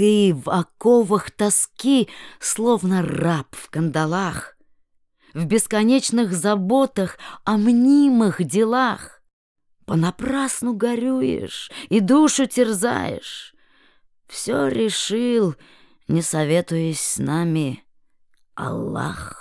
Ты в оковах тоски, словно раб в кандалах, В бесконечных заботах о мнимых делах. Понапрасну горюешь и душу терзаешь. Все решил, не советуясь с нами, Аллах.